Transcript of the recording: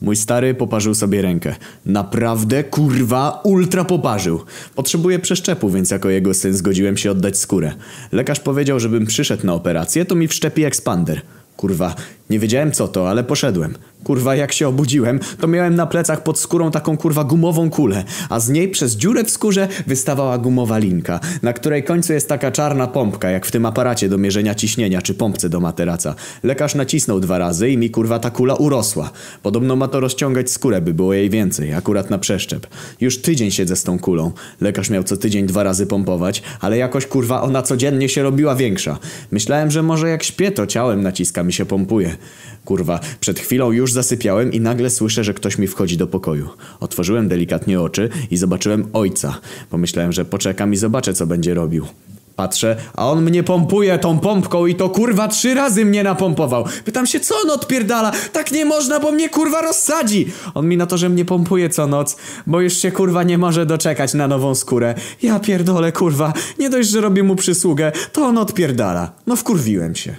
Mój stary poparzył sobie rękę. Naprawdę, kurwa, ultra poparzył. Potrzebuję przeszczepu, więc jako jego syn zgodziłem się oddać skórę. Lekarz powiedział, żebym przyszedł na operację, to mi wszczepi ekspander. Kurwa, nie wiedziałem co to, ale poszedłem. Kurwa, jak się obudziłem, to miałem na plecach pod skórą taką kurwa gumową kulę, a z niej przez dziurę w skórze wystawała gumowa linka, na której końcu jest taka czarna pompka, jak w tym aparacie do mierzenia ciśnienia czy pompce do materaca. Lekarz nacisnął dwa razy i mi kurwa ta kula urosła. Podobno ma to rozciągać skórę, by było jej więcej, akurat na przeszczep. Już tydzień siedzę z tą kulą. Lekarz miał co tydzień dwa razy pompować, ale jakoś kurwa ona codziennie się robiła większa. Myślałem, że może jak śpię, to ciałem naciska mi się pompuje. Kurwa, przed chwilą już zasypiałem i nagle słyszę, że ktoś mi wchodzi do pokoju. Otworzyłem delikatnie oczy i zobaczyłem ojca. Pomyślałem, że poczekam i zobaczę, co będzie robił. Patrzę, a on mnie pompuje tą pompką i to kurwa trzy razy mnie napompował. Pytam się, co on odpierdala? Tak nie można, bo mnie kurwa rozsadzi. On mi na to, że mnie pompuje co noc, bo już się kurwa nie może doczekać na nową skórę. Ja pierdolę kurwa, nie dość, że robię mu przysługę, to on odpierdala. No wkurwiłem się.